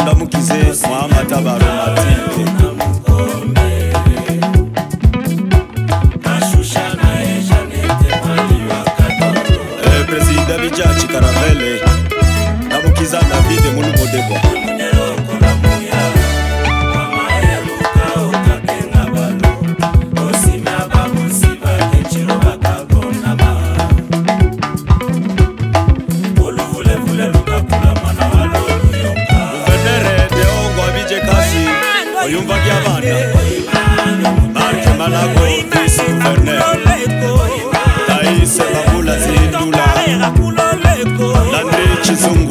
onda mukize mwamatabaro matii chizungu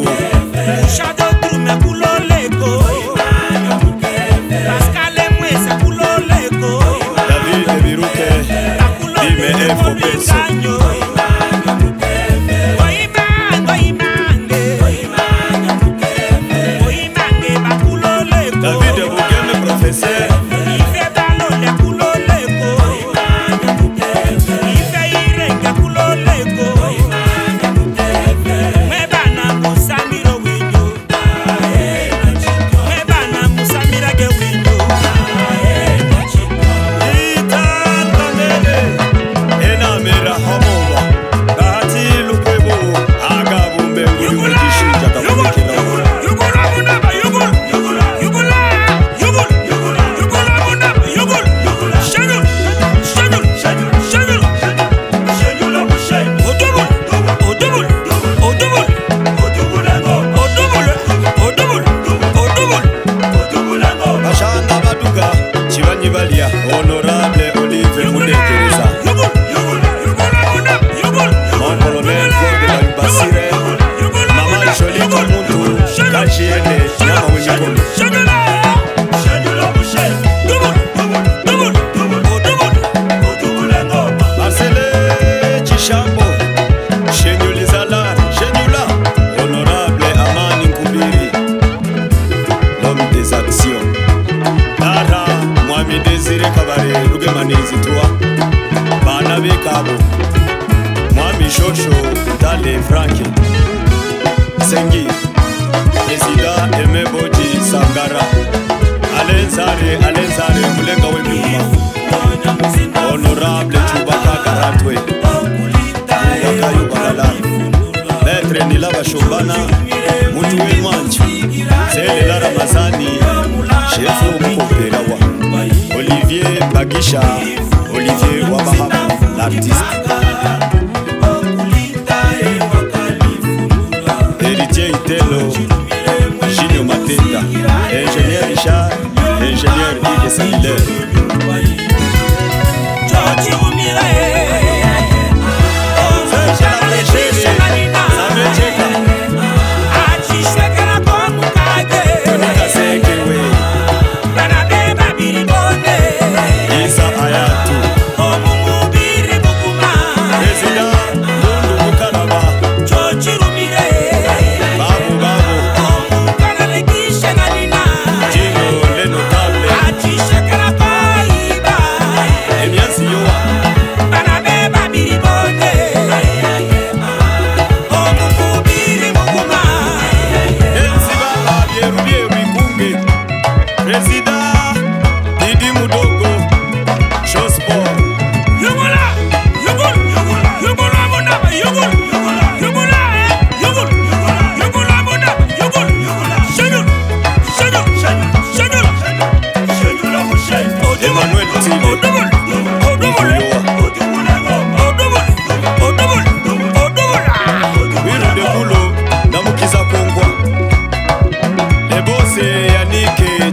alenzare alenzare mulenga wenyuma honorable cubakakaratwe akayubakalan petre ni labashombana mutu wemwanja sele la ramazani shefu mukomperawa olivier bagishar bilgeseller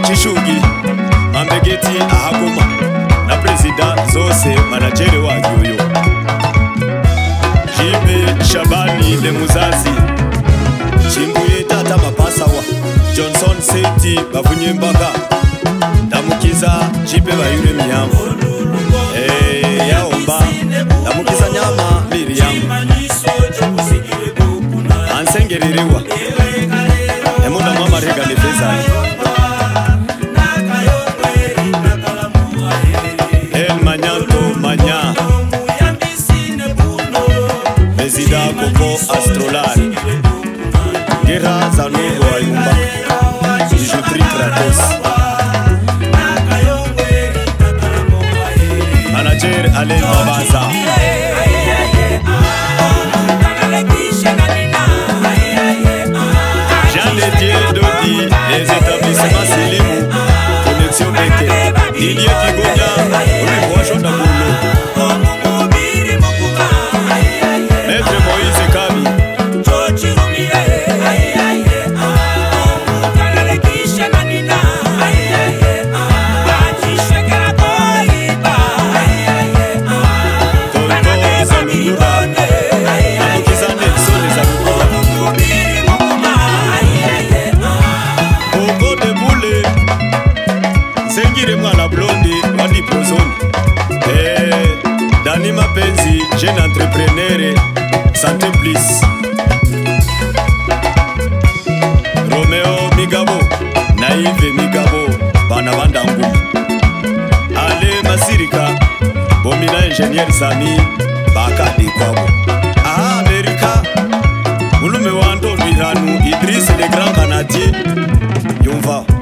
Kishugi Mambegeti ahaguma na prezida zose manajere wa uyu Jibe Shabani le muzazi Chimbuye tata mapasawa Johnson Seti bavunye mbaga Ndamukiza jipe bayure miyama Eh yaomba jeune entrepreneur santé bliss romeo migabo naive migabo bana bandangu ale masirika bomina ingénieur sami bakadikwabo amerika mulume wandondo iranu idris le grand canadien yumva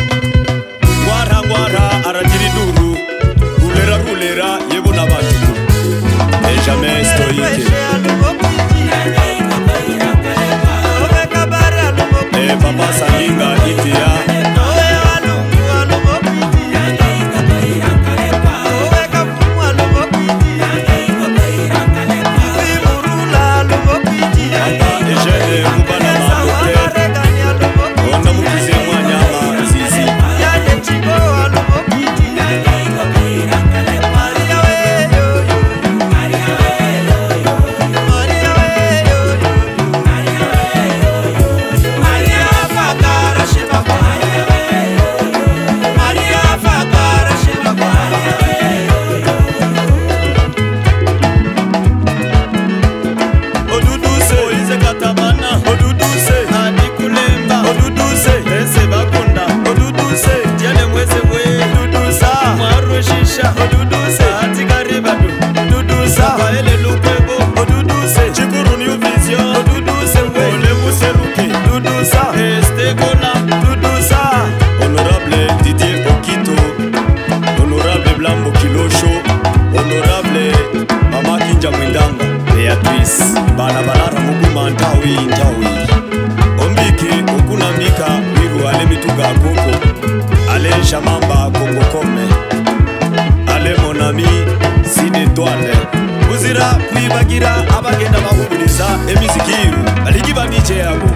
kwibagira abagenda bahumiriza emizigiru baligiba dj yabo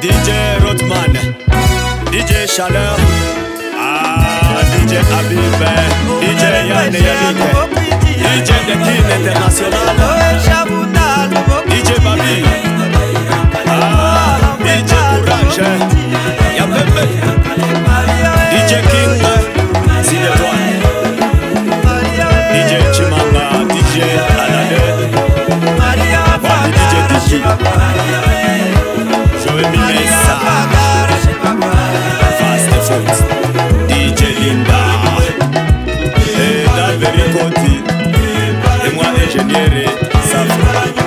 dj rotman dj shale ah, dj abibe dj yaneyadike Engineering, yeah. yeah. yeah. yeah. yeah. yeah. yeah.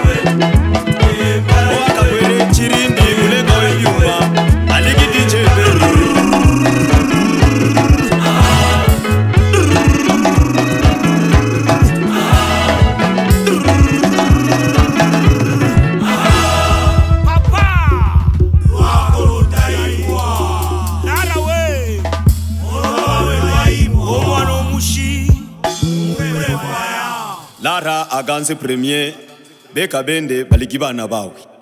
aganze premier beka bende baligi bana bawe